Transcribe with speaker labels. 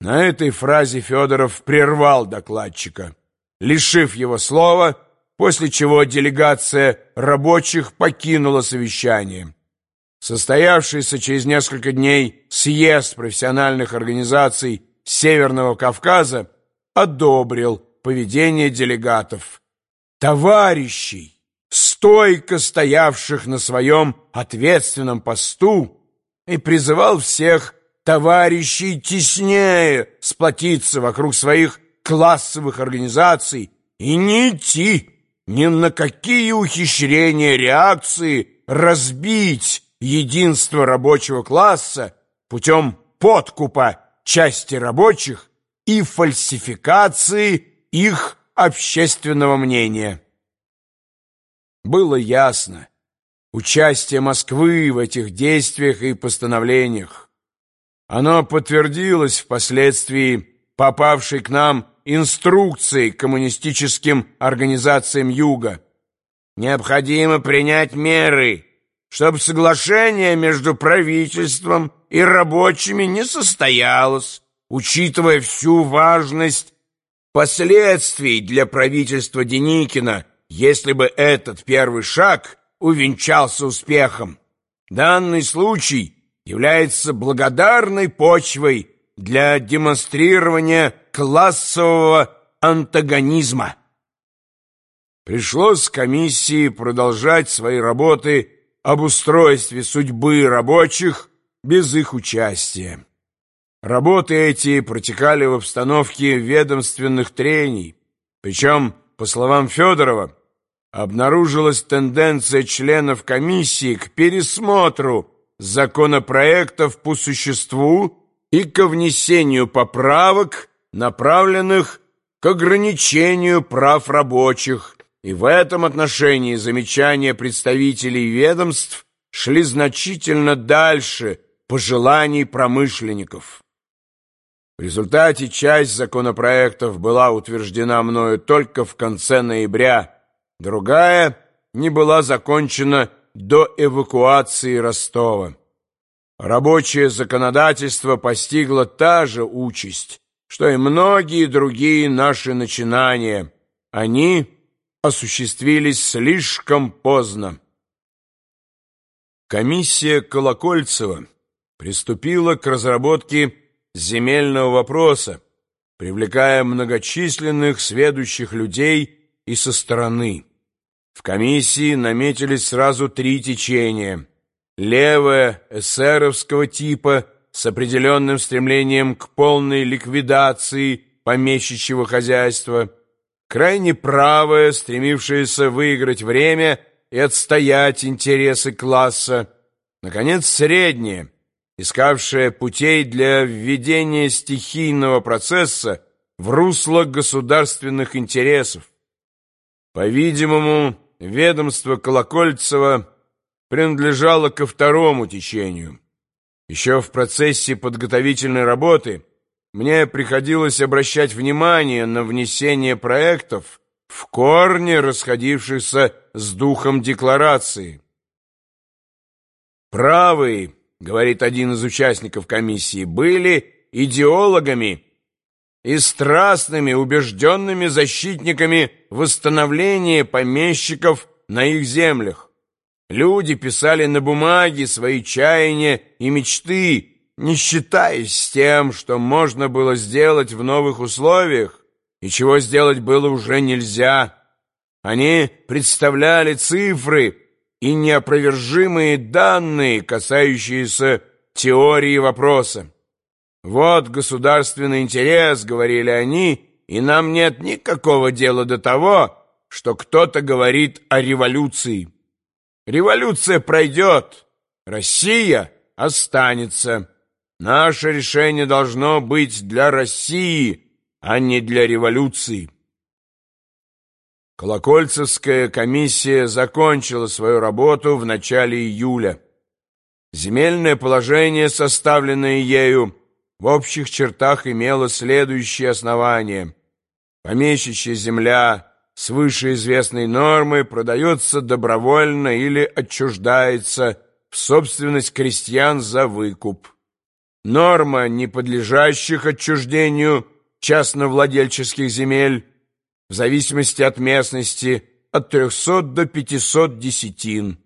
Speaker 1: На этой фразе Федоров прервал докладчика, лишив его слова, после чего делегация рабочих покинула совещание. Состоявшийся через несколько дней съезд профессиональных организаций Северного Кавказа одобрил поведение делегатов. Товарищей, стойко стоявших на своем ответственном посту, и призывал всех товарищей теснее сплотиться вокруг своих классовых организаций и не идти ни на какие ухищрения реакции разбить единство рабочего класса путем подкупа части рабочих и фальсификации их общественного мнения. Было ясно, участие Москвы в этих действиях и постановлениях. Оно подтвердилось впоследствии попавшей к нам инструкцией коммунистическим организациям Юга. Необходимо принять меры, чтобы соглашение между правительством и рабочими не состоялось, учитывая всю важность последствий для правительства Деникина, если бы этот первый шаг увенчался успехом. Данный случай является благодарной почвой для демонстрирования классового антагонизма. Пришлось комиссии продолжать свои работы об устройстве судьбы рабочих без их участия. Работы эти протекали в обстановке ведомственных трений, причем, по словам Федорова, обнаружилась тенденция членов комиссии к пересмотру законопроектов по существу и ко внесению поправок, направленных к ограничению прав рабочих, и в этом отношении замечания представителей ведомств шли значительно дальше пожеланий промышленников. В результате часть законопроектов была утверждена мною только в конце ноября, другая не была закончена до эвакуации Ростова. Рабочее законодательство постигло та же участь, что и многие другие наши начинания. Они осуществились слишком поздно. Комиссия Колокольцева приступила к разработке земельного вопроса, привлекая многочисленных сведущих людей и со стороны. В комиссии наметились сразу три течения. Левое, эсеровского типа, с определенным стремлением к полной ликвидации помещичьего хозяйства, крайне правое, стремившееся выиграть время и отстоять интересы класса, наконец, среднее, искавшее путей для введения стихийного процесса в русло государственных интересов. По-видимому, ведомство Колокольцева принадлежало ко второму течению. Еще в процессе подготовительной работы мне приходилось обращать внимание на внесение проектов, в корне расходившихся с духом декларации. «Правые», — говорит один из участников комиссии, — «были идеологами и страстными, убежденными защитниками восстановления помещиков на их землях. Люди писали на бумаге свои чаяния и мечты, не считаясь с тем, что можно было сделать в новых условиях и чего сделать было уже нельзя. Они представляли цифры и неопровержимые данные, касающиеся теории вопроса. «Вот государственный интерес», — говорили они, «и нам нет никакого дела до того, что кто-то говорит о революции. Революция пройдет, Россия останется. Наше решение должно быть для России, а не для революции». Колокольцевская комиссия закончила свою работу в начале июля. Земельное положение, составленное ею, в общих чертах имело следующие основания. Помещичья земля свыше известной нормы продается добровольно или отчуждается в собственность крестьян за выкуп. норма неподлежащих отчуждению частновладельческих земель в зависимости от местности от 300 до 500 десятин.